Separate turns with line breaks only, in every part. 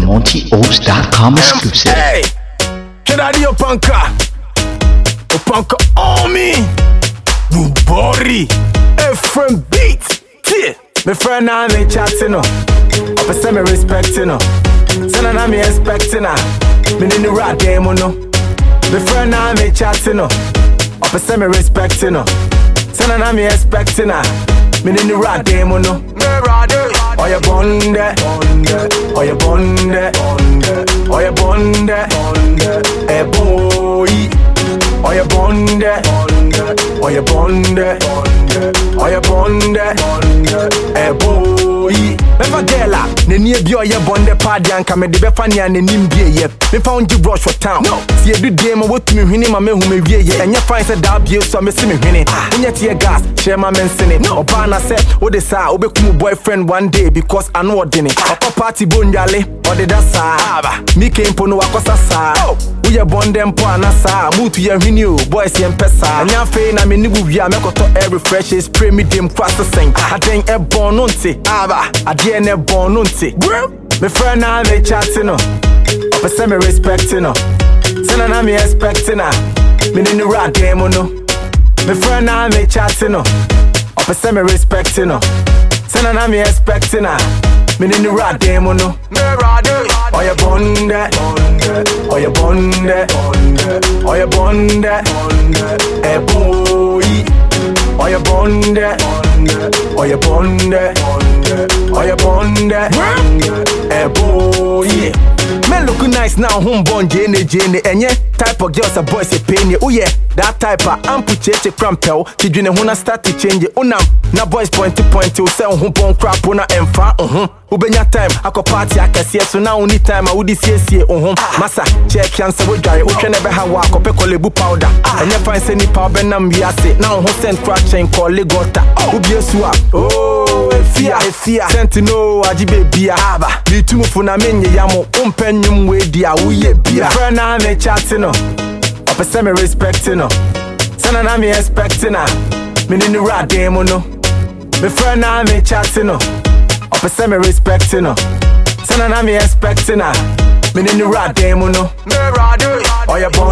the MontyOaks.com exclusive.
Hey, can I do panka? Opanka on me. Bubori. Efrem beat. Tie. Me friend now me chatting no. Up say me respecting no. Say na me expecting na. Me ni the rat demo no. Me friend now me chatting no. Up say me respecting no. Say na me expecting na. Me ni the rat demo no. Me rade. Oya bonde. Oya bonde. Oya bonde. Eh boy. Oya bonde. Oya bonde. Oya bonde. Eh boy. Mefa gela, n'ani ebi ɔyɛ bɔnde paadi anka mede bɛfa nea n'anim bie yɛ. Mefa ongye brush for town. Si edu den ma wotumi hwene ma mehu me wie yɛ. Ɛnyɛ fine sɛ daa bie so a mesi me hwene. Wonyɛ teɛ gas, hyɛ ma me nsene. Ɔbaa na sɛ wode saa wobɛkum boyfriend one day because ano ɔdene. Ɔkɔ party bo ndwale, ɔde da saa. Mike mpo no wakɔsa saa. Woyɛ bɔnde mpo ana saa. Mutu yɛ hwene o, boys yɛ mpɛ saa. Ɛnyɛ afei na me ne wo wie a mɛkɔtɔ air refresh spray me dem kwa sesɛn. Aden ɛbɔn no nte. Aba, adeɛ ne bɔn no nte. Me friend na me chatting no. Ɔpɛ sɛ me respecting no. Sɛ na me expecting na. Me ne ne rat dem no. Me friend na me chatting no. Ɔpɛ sɛ me respecting no. Sɛ na me expecting na. Me ne ne rat dem no. Oya bonde. Oya bonde. Oya bonde. Eh boy. Oya bonde. Oya bonde. Oya bonde. Eh boy. Men look nice now, home born jene jene. Enye type of girls a boys a pain. Oh yeah, that type a ampu cheche crampel. Kidwene huna start to change. Unam na boys point to point to say home born crap una emfa. Mhm. Ubenya time akɔ party akɛseɛ so na woni time a wode siesie wo ho masa kyɛ kiansa wodware wohwɛ ne bɛha wɔ akɔpɛ kɔlebu powder ɛnyɛ fan sɛ nipa wobɛnam wiase na wo ho sɛn kora kyɛn kɔle gɔta wobie so a oh, ɛfia ɛfia sɛnti no agye bebia. Aba. Metumfo na menyeyam wompɛ nnwom weidi a woyɛ bia. Frɛ na me chate no. Ɔpɛ sɛ me respect no. Sɛna na me expect na. Mene ne wura den mu no. Mefrɛ na me chate no. Ɔpɛ sɛ me respect no. Sɛna na me expect na. Mene ne wura den mu no. Ɔyɛ oh, bɔndɛ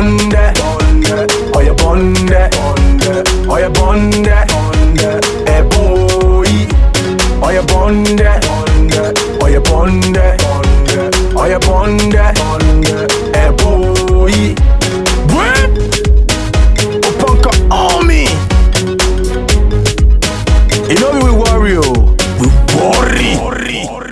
ɔyɛ bɔndɛ ɛboyi Opanka on me. You know we worry, oh. We worry.